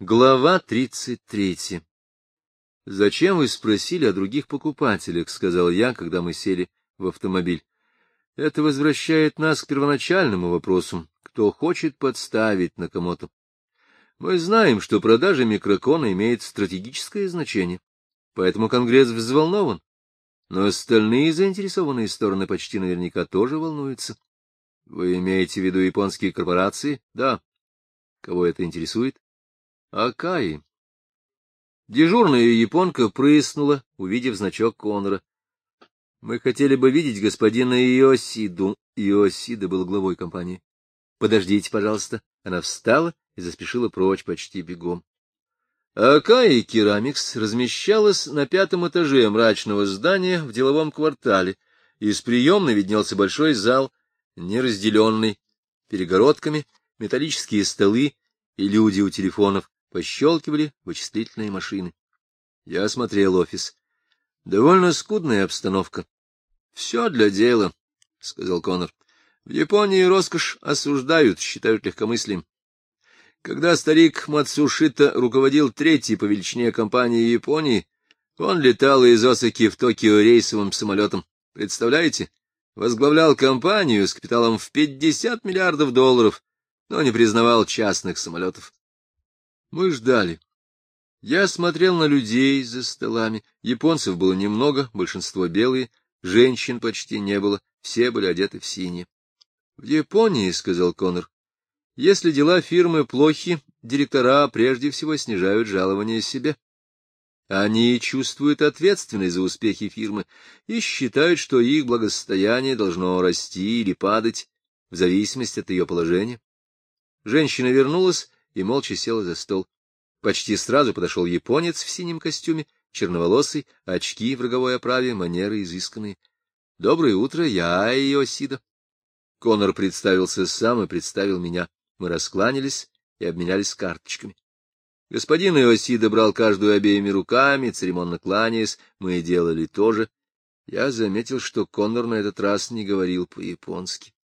Глава тридцать третья. «Зачем вы спросили о других покупателях?» — сказал я, когда мы сели в автомобиль. «Это возвращает нас к первоначальному вопросу. Кто хочет подставить на кому-то? Мы знаем, что продажа микрокона имеет стратегическое значение, поэтому Конгресс взволнован. Но остальные заинтересованные стороны почти наверняка тоже волнуются. Вы имеете в виду японские корпорации? Да. Кого это интересует? Акаи. Дежурная японка прыснула, увидев значок Конора. Мы хотели бы видеть господина Иосиду. Иосида был главой компании. Подождите, пожалуйста. Она встала и заспешила прочь почти бегом. Акаи Керамикс размещалась на пятом этаже мрачного здания в деловом квартале. Из приемной виднелся большой зал, неразделенный перегородками, металлические столы и люди у телефонов пощелкивали вычислительные машины. Я осмотрел офис. Довольно скудная обстановка. — Все для дела, — сказал Конор. — В Японии роскошь осуждают, считают легкомыслием. Когда старик Мацушита руководил третьей по величине компанией Японии, он летал из Осаки в Токио рейсовым самолетом. Представляете? Возглавлял компанию с капиталом в 50 миллиардов долларов, но не признавал частных самолетов. Мы ждали. Я смотрел на людей за столами. Японцев было немного, большинство белые, женщин почти не было, все были одеты в синее. — В Японии, — сказал Конор, — если дела фирмы плохи, директора прежде всего снижают жалования себе. Они чувствуют ответственность за успехи фирмы и считают, что их благосостояние должно расти или падать в зависимости от ее положения. Женщина вернулась и молча села за стол. Почти сразу подошел японец в синем костюме, черноволосый, очки в роговой оправе, манеры изысканные. — Доброе утро, я Иосида. Конор представился сам и представил меня. Мы раскланялись и обменялись карточками. Господин Иосида брал каждую обеими руками, церемонно кланяясь, мы делали то же. Я заметил, что Коннор на этот раз не говорил по-японски.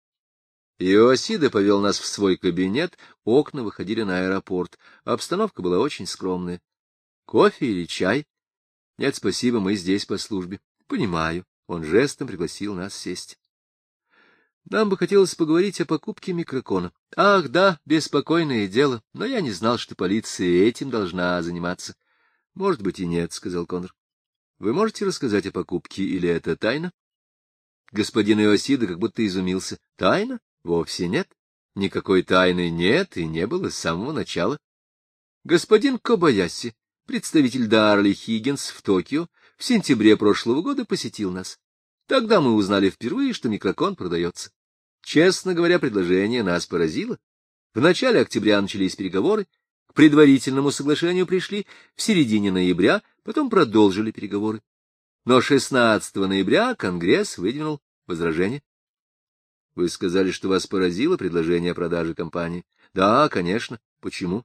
Иосида повел нас в свой кабинет, окна выходили на аэропорт. Обстановка была очень скромная. Кофе или чай? Нет, спасибо, мы здесь по службе. Понимаю. Он жестом пригласил нас сесть. Нам бы хотелось поговорить о покупке микрокона. Ах, да, беспокойное дело, но я не знал, что полиция этим должна заниматься. Может быть и нет, — сказал Конор. Вы можете рассказать о покупке, или это тайна? Господин Иосида как будто изумился. Тайна? Вовсе нет. Никакой тайны нет и не было с самого начала. Господин Кобаяси, представитель Дарли Хиггинс в Токио, в сентябре прошлого года посетил нас. Тогда мы узнали впервые, что микрокон продается. Честно говоря, предложение нас поразило. В начале октября начались переговоры, к предварительному соглашению пришли в середине ноября, потом продолжили переговоры. Но 16 ноября Конгресс выдвинул возражение. Вы сказали, что вас поразило предложение о продаже компании. Да, конечно. Почему?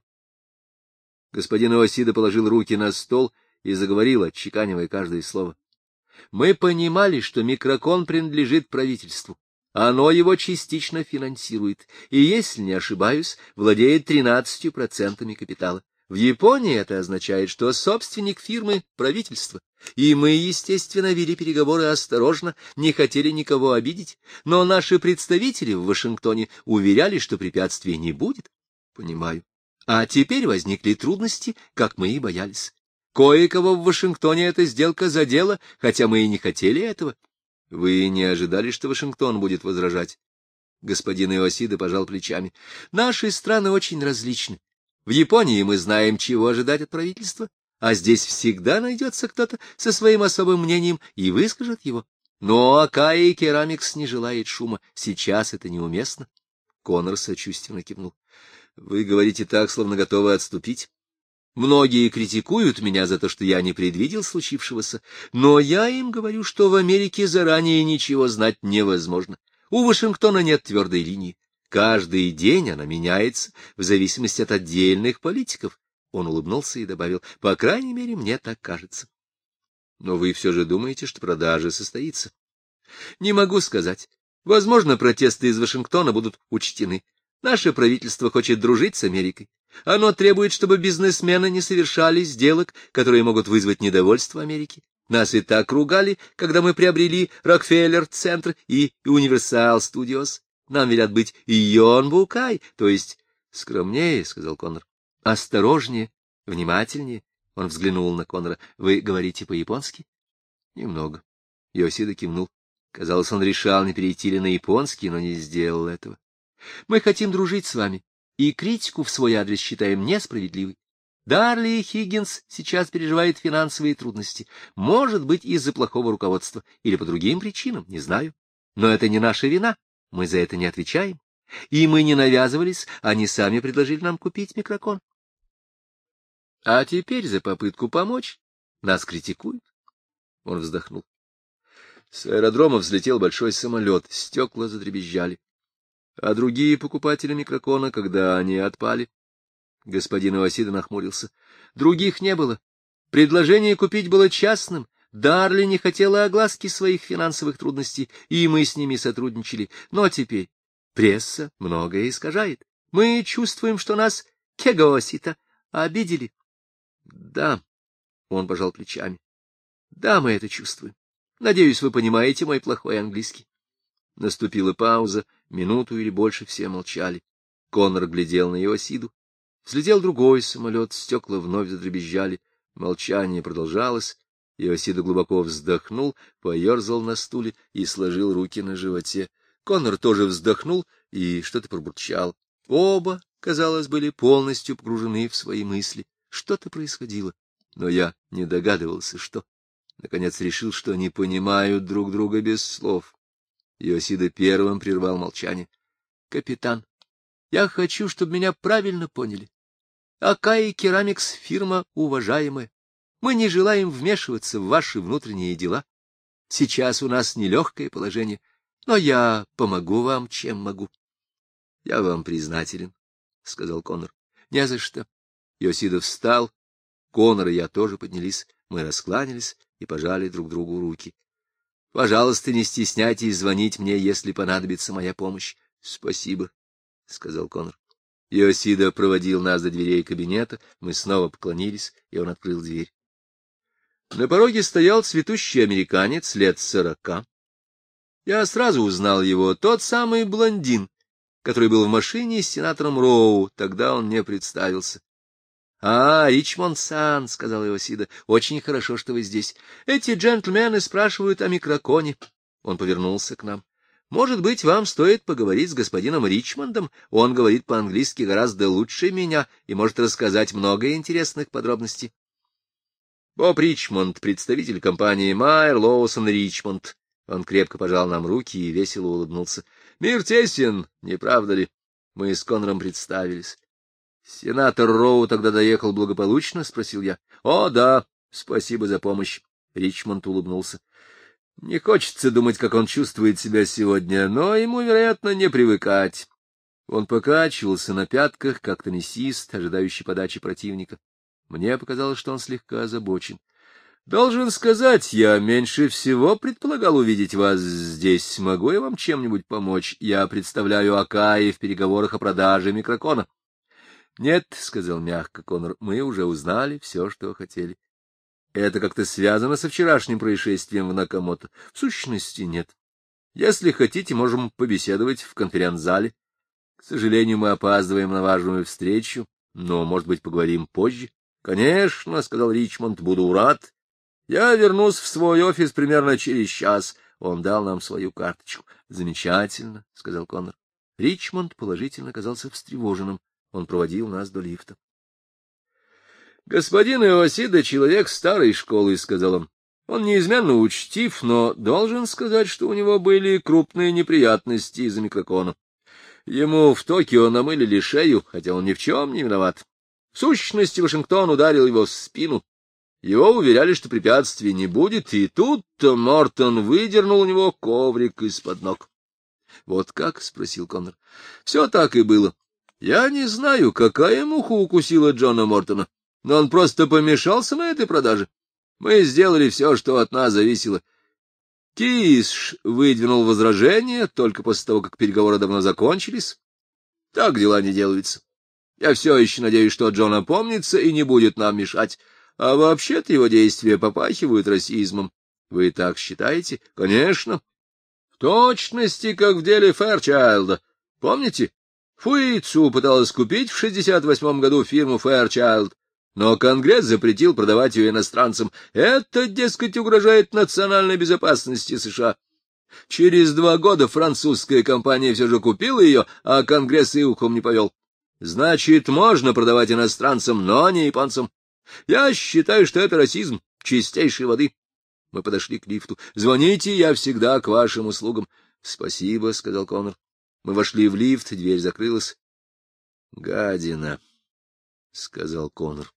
Господин Иосида положил руки на стол и заговорил, отчеканивая каждое слово. Мы понимали, что микрокон принадлежит правительству. Оно его частично финансирует, и, если не ошибаюсь, владеет 13% капитала. В Японии это означает, что собственник фирмы — правительство. И мы, естественно, вели переговоры осторожно, не хотели никого обидеть, но наши представители в Вашингтоне уверяли, что препятствий не будет. Понимаю. А теперь возникли трудности, как мы и боялись. Кое-кого в Вашингтоне эта сделка задела, хотя мы и не хотели этого. Вы не ожидали, что Вашингтон будет возражать? Господин Иосида пожал плечами. Наши страны очень различны. В Японии мы знаем, чего ожидать от правительства, а здесь всегда найдется кто-то со своим особым мнением и выскажет его. Но Акаи Керамикс не желает шума. Сейчас это неуместно. Конор сочувственно кивнул. — Вы говорите так, словно готовы отступить. Многие критикуют меня за то, что я не предвидел случившегося, но я им говорю, что в Америке заранее ничего знать невозможно. У Вашингтона нет твердой линии. Каждый день она меняется в зависимости от отдельных политиков. Он улыбнулся и добавил, по крайней мере, мне так кажется. Но вы все же думаете, что продажа состоится? Не могу сказать. Возможно, протесты из Вашингтона будут учтены. Наше правительство хочет дружить с Америкой. Оно требует, чтобы бизнесмены не совершали сделок, которые могут вызвать недовольство Америки. Нас и так ругали, когда мы приобрели Рокфеллер-центр и Универсал Студиос. Нам велят быть Йон Букай, то есть скромнее, — сказал Коннор. — Осторожнее, внимательнее. Он взглянул на Коннора. — Вы говорите по-японски? — Немного. Йосида кивнул. Казалось, он решал, не перейти ли на японский, но не сделал этого. — Мы хотим дружить с вами, и критику в свой адрес считаем несправедливой. Дарли Хиггинс сейчас переживает финансовые трудности. Может быть, из-за плохого руководства или по другим причинам, не знаю. Но это не наша вина, мы за это не отвечаем. И мы не навязывались, они сами предложили нам купить микрокон. А теперь за попытку помочь нас критикуют. Он вздохнул. С аэродрома взлетел большой самолет, стекла задребезжали. А другие покупатели микрокона, когда они отпали? Господин Ивасида нахмурился. Других не было. Предложение купить было частным. Дарли не хотела огласки своих финансовых трудностей, и мы с ними сотрудничали. Но теперь пресса многое искажает. Мы чувствуем, что нас Кегоосита обидели. Да, он пожал плечами. Да, мы это чувствуем. Надеюсь, вы понимаете мой плохой английский. Наступила пауза, минуту или больше все молчали. Коннор глядел на Иосиду. Взлетел другой самолет, стекла вновь задребезжали. Молчание продолжалось. Иосида глубоко вздохнул, поерзал на стуле и сложил руки на животе. Коннор тоже вздохнул и что-то пробурчал. Оба, казалось, были полностью погружены в свои мысли. Что-то происходило, но я не догадывался, что. Наконец решил, что не понимают друг друга без слов. Иосида первым прервал молчание. — Капитан, я хочу, чтобы меня правильно поняли. Акаи Керамикс — фирма уважаемая. Мы не желаем вмешиваться в ваши внутренние дела. Сейчас у нас нелегкое положение, но я помогу вам, чем могу. — Я вам признателен, — сказал Конор. — Не за что. Йосидов встал, Конор и я тоже поднялись, мы раскланялись и пожали друг другу руки. — Пожалуйста, не стесняйтесь звонить мне, если понадобится моя помощь. — Спасибо, — сказал Конор. Йосида проводил нас до дверей кабинета, мы снова поклонились, и он открыл дверь. На пороге стоял цветущий американец лет сорока. Я сразу узнал его, тот самый блондин, который был в машине с сенатором Роу, тогда он не представился. — А, Ричмонд-сан, — сказал Иосида, — очень хорошо, что вы здесь. Эти джентльмены спрашивают о микроконе. Он повернулся к нам. — Может быть, вам стоит поговорить с господином Ричмондом? Он говорит по-английски гораздо лучше меня и может рассказать много интересных подробностей. Боб Ричмонд, представитель компании Майер Лоусон Ричмонд. Он крепко пожал нам руки и весело улыбнулся. — Мир тесен, не правда ли? Мы с Конором представились. Сенатор Роу тогда доехал благополучно? — спросил я. — О, да, спасибо за помощь. Ричмонд улыбнулся. — Не хочется думать, как он чувствует себя сегодня, но ему, вероятно, не привыкать. Он покачивался на пятках, как теннисист, ожидающий подачи противника. Мне показалось, что он слегка озабочен. — Должен сказать, я меньше всего предполагал увидеть вас здесь. Могу я вам чем-нибудь помочь? Я представляю Акаи в переговорах о продаже микрокона. — Нет, — сказал мягко Конор, — мы уже узнали все, что хотели. Это как-то связано со вчерашним происшествием в Накамото? В сущности, нет. Если хотите, можем побеседовать в конференц-зале. К сожалению, мы опаздываем на важную встречу, но, может быть, поговорим позже. — Конечно, — сказал Ричмонд, — буду рад. Я вернусь в свой офис примерно через час. Он дал нам свою карточку. — Замечательно, — сказал Коннор. Ричмонд положительно казался встревоженным. Он проводил нас до лифта. — Господин Иосида — человек старой школы, — сказал он. Он неизменно учтив, но должен сказать, что у него были крупные неприятности из-за микрокона. Ему в Токио намылили шею, хотя он ни в чем не виноват. В сущности, Вашингтон ударил его в спину. Его уверяли, что препятствий не будет, и тут-то Мортон выдернул у него коврик из-под ног. — Вот как? — спросил Коннор. — Все так и было. Я не знаю, какая муха укусила Джона Мортона, но он просто помешался на этой продаже. Мы сделали все, что от нас зависело. Киш выдвинул возражение только после того, как переговоры давно закончились. Так дела не делаются. Я все еще надеюсь, что Джон опомнится и не будет нам мешать. А вообще-то его действия попахивают расизмом. Вы так считаете? Конечно. В точности, как в деле Фэрчайлда. Помните? Фуицу пыталась купить в 68 году фирму Фэрчайлд, но Конгресс запретил продавать ее иностранцам. Это, дескать, угрожает национальной безопасности США. Через два года французская компания все же купила ее, а Конгресс и ухом не повел. Значит, можно продавать иностранцам, но не японцам. Я считаю, что это расизм чистейшей воды. Мы подошли к лифту. Звоните, я всегда к вашим услугам. — Спасибо, — сказал Коннор. Мы вошли в лифт, дверь закрылась. — Гадина, — сказал Коннор.